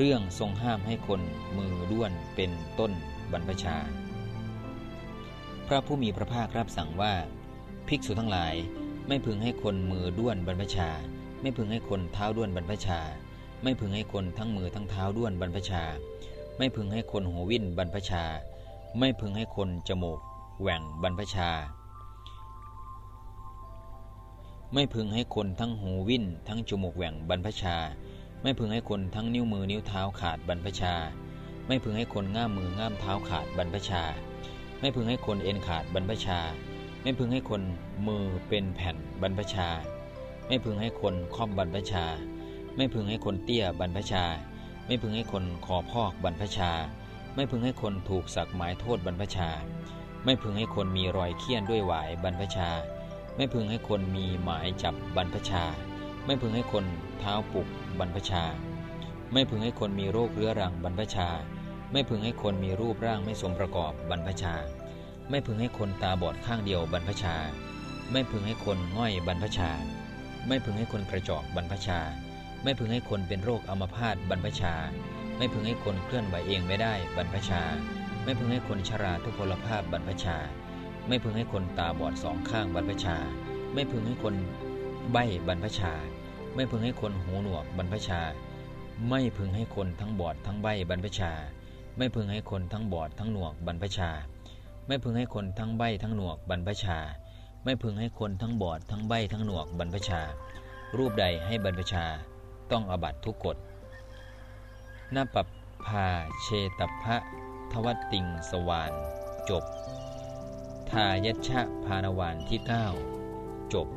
เรื่องทรงห้ามให้คนมือด้วนเป็นต้นบรรพชา พระผู้มีพระภาครับสั่งว่า ภิกษุทั้งหลายไม่พึงให้คนมือด้วนบรรพชา ไม่พึงให้คนเท้าด้วนบรรพชา ไม่พึงให้คนทั้งมือทั้งเท้าด้วนบรรพชา ไม่พึงให้คนหัววิ่นบรรพชา ไม่พึงให้คนจมูกแหว่งบรรพชา ไม่พึงให้คนทั้งหูวิ่นทั้งจมูกแหว่งบรรพชา ไม่พึงให้คนทั้งนิ้วมือนิ้วเท้าขาดบรรพชา ไม่พึงให้คนง่ามมือง่ามเท้าขาดบรรพชา ไม่พึงให้คนเอ็นขาดบรรพชา ไม่พึงให้คนมือเป็นแผ่นบรรพชา ไม่พึงให้คนค่อมบรรพชา ไม่พึงให้คนเตี้ยบรรพชา ไม่พึงให้คนคอพอกบรรพชา ไม่พึงให้คนถูกสักหมายโทษบรรพชา ไม่พึงให้คนมีรอยเคี้ยนด้วยหวายบรรพชา ไม่พึงให้คนมีหมายจับบรรพชา ไม่พึงให้คนเท้าปุกบรรพชา ไม่พึงให้คนมีโรคเรื้อรังบรรพชา ไม่พึงให้คนมีรูปร่างไม่สมประกอบบรรพชา ไม่พึงให้คนตาบอดข้างเดียวบรรพชา ไม่พึงให้คนง่อยบรรพชา ไม่พึงให้คนกระจอกบรรพชา ไม่พึงให้คนเป็นโรคอัมพาตบรรพชา ไม่พึงให้คนเคลื่อนไหวเองไม่ได้บรรพชา ไม่พึงให้คนชราทุพพลภาพบรรพชา ไม่พึงให้คนตาบอดสองข้างบรรพชา ไม่พึงให้คนใบ้บรรพชา ไม่พึงให้คนหูหนวกบรรพชา ไม่พึงให้คนทั้งบอดทั้งใบบรรพชา ไม่พึงให้คนทั้งบอดทั้งหนวกบรรพชา ไม่พึงให้คนทั้งใบทั้งหนวกบรรพชา ไม่พึงให้คนทั้งบอดทั้งใบทั้งหนวกบรรพชา รูปใดให้บรรพชาต้องอบัตทุกกฎนาปพาเชตพะทวติงสวานจบ ทายัชชะพานวานที่ 9 จบ